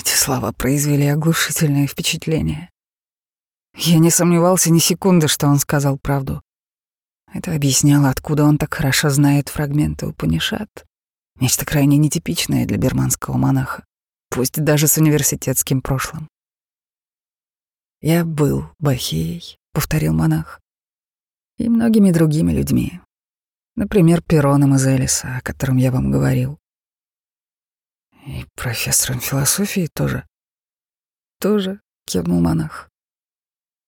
Эти слова произвели оглушительное впечатление. Я не сомневался ни секунды, что он сказал правду. Это объясняло, откуда он так хорошо знает фрагменты Упанишат. Нечто крайне нетипичное для берманского монаха, пусть даже с университетским прошлым. «Я был Бахией», — повторил монах, — «и многими другими людьми, например, Пероном из Элиса, о котором я вам говорил. И профессором философии тоже. Тоже, кивнул монах.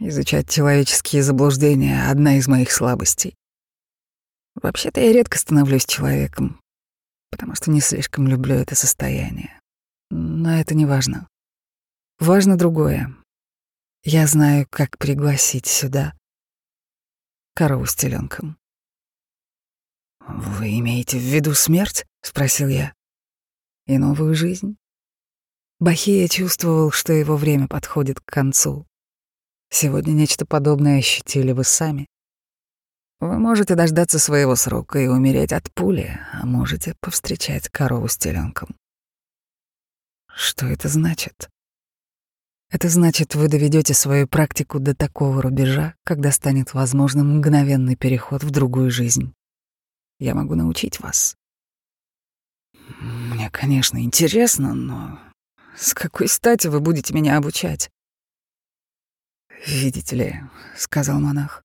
Изучать человеческие заблуждения — одна из моих слабостей. Вообще-то я редко становлюсь человеком, потому что не слишком люблю это состояние. Но это не важно. Важно другое. Я знаю, как пригласить сюда корову с теленком. «Вы имеете в виду смерть?» — спросил я и новую жизнь. Бахия чувствовал, что его время подходит к концу. Сегодня нечто подобное ощутили вы сами. Вы можете дождаться своего срока и умереть от пули, а можете повстречать корову с теленком. Что это значит? Это значит, вы доведете свою практику до такого рубежа, когда станет возможным мгновенный переход в другую жизнь. Я могу научить вас. Мне, конечно, интересно, но с какой стати вы будете меня обучать? Видите ли, сказал монах,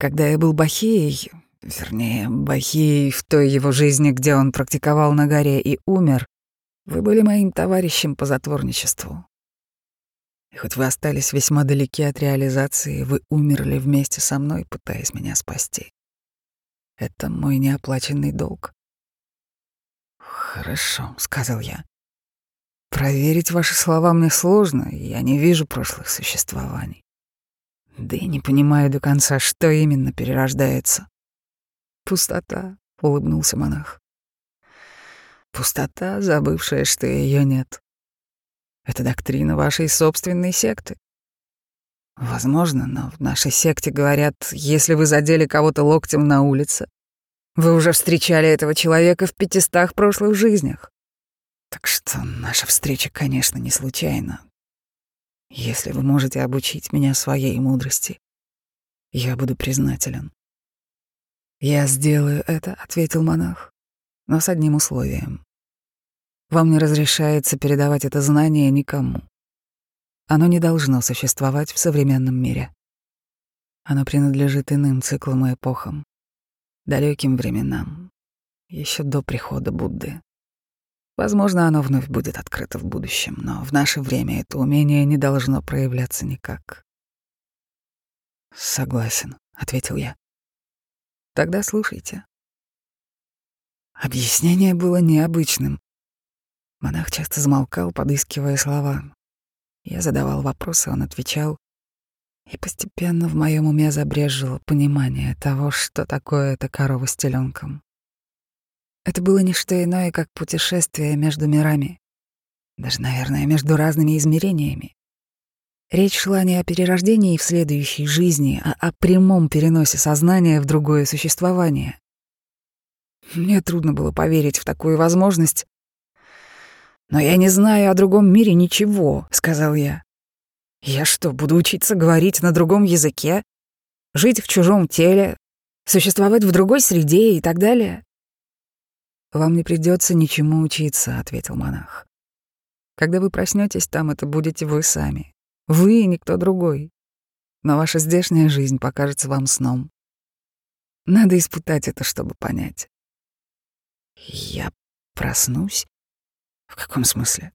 когда я был бахией, вернее, бахией в той его жизни, где он практиковал на горе и умер, вы были моим товарищем по затворничеству. И хоть вы остались весьма далеки от реализации, вы умерли вместе со мной, пытаясь меня спасти. Это мой неоплаченный долг. «Хорошо», — сказал я. «Проверить ваши слова мне сложно, я не вижу прошлых существований. Да и не понимаю до конца, что именно перерождается». «Пустота», — улыбнулся монах. «Пустота, забывшая, что ее нет. Это доктрина вашей собственной секты. Возможно, но в нашей секте говорят, если вы задели кого-то локтем на улице, вы уже встречали этого человека в пятистах прошлых жизнях. Так что наша встреча, конечно, не случайна. Если вы можете обучить меня своей мудрости, я буду признателен. Я сделаю это, ответил монах, но с одним условием. Вам не разрешается передавать это знание никому. Оно не должно существовать в современном мире. Оно принадлежит иным циклам и эпохам далеким временам, еще до прихода Будды. Возможно, оно вновь будет открыто в будущем, но в наше время это умение не должно проявляться никак. «Согласен», — ответил я. «Тогда слушайте». Объяснение было необычным. Монах часто замолкал, подыскивая слова. Я задавал вопросы, он отвечал. И постепенно в моем уме забрежило понимание того, что такое эта корова с теленком. Это было не что иное, как путешествие между мирами, даже, наверное, между разными измерениями. Речь шла не о перерождении в следующей жизни, а о прямом переносе сознания в другое существование. Мне трудно было поверить в такую возможность. «Но я не знаю о другом мире ничего», — сказал я. Я что, буду учиться говорить на другом языке, жить в чужом теле, существовать в другой среде и так далее? Вам не придется ничему учиться, ответил монах. Когда вы проснетесь там, это будете вы сами. Вы и никто другой. Но ваша здешняя жизнь покажется вам сном. Надо испытать это, чтобы понять. Я проснусь? В каком смысле?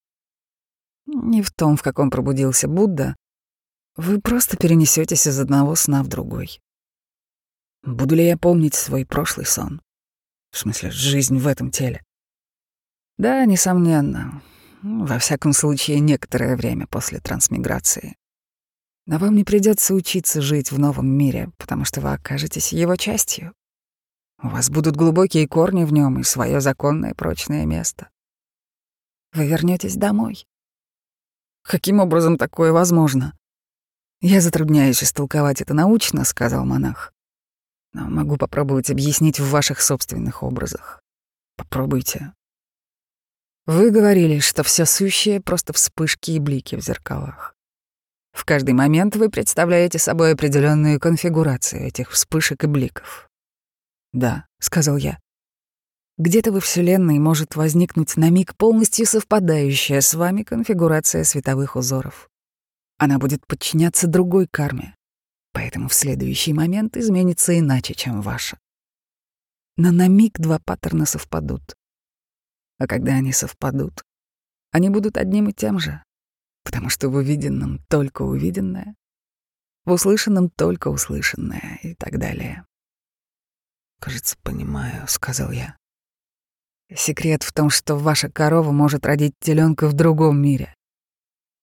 Не в том, в каком пробудился Будда. Вы просто перенесетесь из одного сна в другой. Буду ли я помнить свой прошлый сон? В смысле, жизнь в этом теле? Да, несомненно. Во всяком случае, некоторое время после трансмиграции. Но вам не придется учиться жить в новом мире, потому что вы окажетесь его частью. У вас будут глубокие корни в нем и свое законное прочное место. Вы вернетесь домой. Каким образом такое возможно? Я затрудняюсь истолковать это научно, сказал монах. Но могу попробовать объяснить в ваших собственных образах. Попробуйте. Вы говорили, что все сущее — просто вспышки и блики в зеркалах. В каждый момент вы представляете собой определенную конфигурацию этих вспышек и бликов. «Да», — сказал я. «Где-то во Вселенной может возникнуть на миг полностью совпадающая с вами конфигурация световых узоров. Она будет подчиняться другой карме, поэтому в следующий момент изменится иначе, чем ваша. Но на миг два паттерна совпадут. А когда они совпадут, они будут одним и тем же, потому что в увиденном только увиденное, в услышанном только услышанное и так далее. «Кажется, понимаю», — сказал я. «Секрет в том, что ваша корова может родить теленка в другом мире.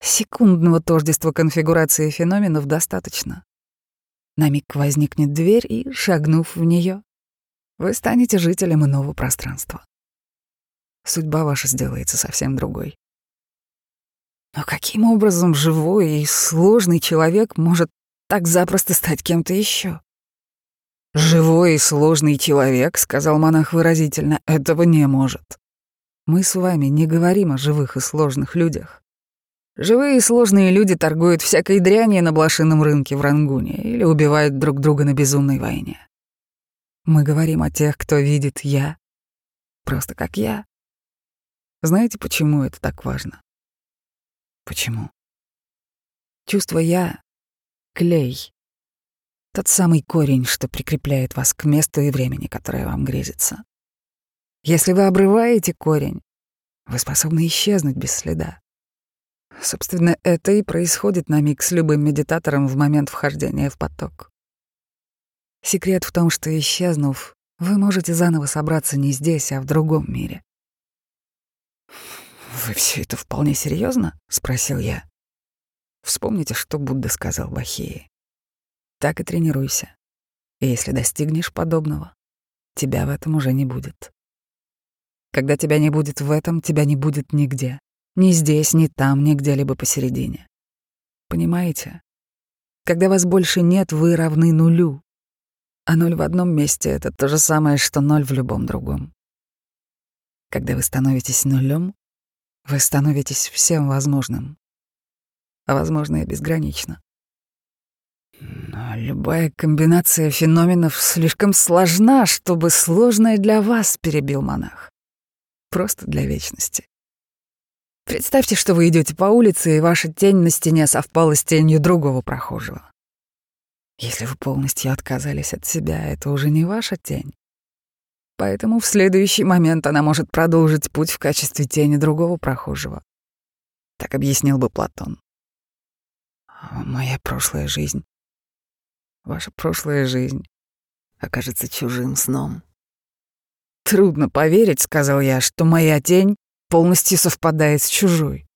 Секундного тождества конфигурации феноменов достаточно. На миг возникнет дверь, и, шагнув в нее, вы станете жителем иного пространства. Судьба ваша сделается совсем другой. Но каким образом живой и сложный человек может так запросто стать кем-то еще? «Живой и сложный человек», — сказал монах выразительно, — «этого не может. Мы с вами не говорим о живых и сложных людях. Живые и сложные люди торгуют всякой дрянью на блошином рынке в Рангуне или убивают друг друга на безумной войне. Мы говорим о тех, кто видит «я», просто как я. Знаете, почему это так важно? Почему? Чувство «я» — клей, тот самый корень, что прикрепляет вас к месту и времени, которое вам грезится. Если вы обрываете корень, вы способны исчезнуть без следа. Собственно, это и происходит на миг с любым медитатором в момент вхождения в поток. Секрет в том, что исчезнув, вы можете заново собраться не здесь, а в другом мире. «Вы все это вполне серьезно? спросил я. Вспомните, что Будда сказал Бахии. Так и тренируйся. И если достигнешь подобного, тебя в этом уже не будет. Когда тебя не будет в этом, тебя не будет нигде. Ни здесь, ни там, ни где-либо посередине. Понимаете? Когда вас больше нет, вы равны нулю. А ноль в одном месте — это то же самое, что ноль в любом другом. Когда вы становитесь нулем, вы становитесь всем возможным. А возможное безгранично. Но любая комбинация феноменов слишком сложна, чтобы сложная для вас, перебил монах. Просто для вечности. Представьте, что вы идете по улице, и ваша тень на стене совпала с тенью другого прохожего. Если вы полностью отказались от себя, это уже не ваша тень. Поэтому в следующий момент она может продолжить путь в качестве тени другого прохожего. Так объяснил бы Платон. А моя прошлая жизнь Ваша прошлая жизнь окажется чужим сном. Трудно поверить, сказал я, что моя тень полностью совпадает с чужой.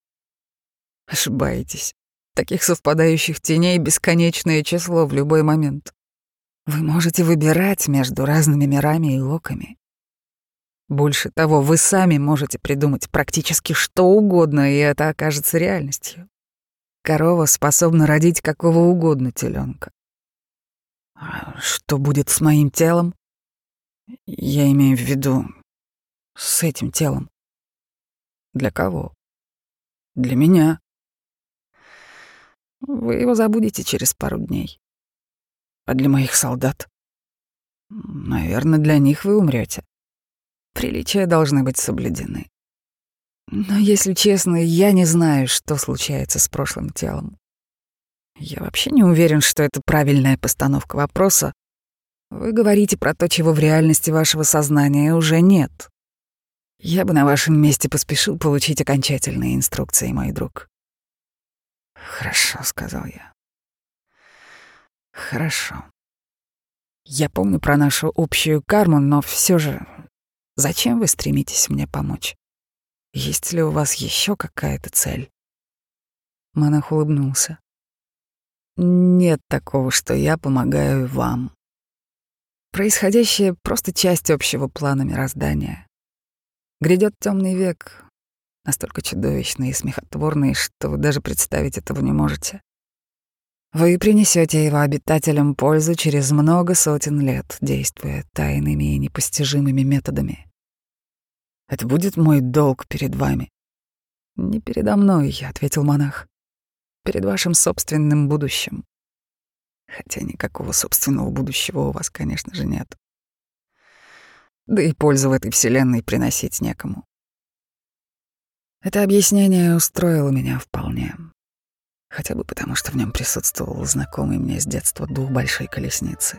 Ошибаетесь. Таких совпадающих теней бесконечное число в любой момент. Вы можете выбирать между разными мирами и локами. Больше того, вы сами можете придумать практически что угодно, и это окажется реальностью. Корова способна родить какого угодно теленка. А что будет с моим телом? Я имею в виду с этим телом. Для кого? Для меня. Вы его забудете через пару дней. А для моих солдат? Наверное, для них вы умрете. Приличия должны быть соблюдены. Но, если честно, я не знаю, что случается с прошлым телом. Я вообще не уверен, что это правильная постановка вопроса. Вы говорите про то, чего в реальности вашего сознания уже нет. Я бы на вашем месте поспешил получить окончательные инструкции, мой друг. Хорошо, сказал я. Хорошо. Я помню про нашу общую карму, но все же зачем вы стремитесь мне помочь? Есть ли у вас еще какая-то цель? Монах улыбнулся. Нет такого, что я помогаю вам. Происходящее — просто часть общего плана мироздания. Грядет темный век, настолько чудовищный и смехотворный, что вы даже представить этого не можете. Вы принесете его обитателям пользу через много сотен лет, действуя тайными и непостижимыми методами. Это будет мой долг перед вами. Не передо мной, ответил монах. Перед вашим собственным будущим. Хотя никакого собственного будущего у вас, конечно же, нет. Да и пользу в этой вселенной приносить некому. Это объяснение устроило меня вполне. Хотя бы потому, что в нем присутствовал знакомый мне с детства дух большой колесницы.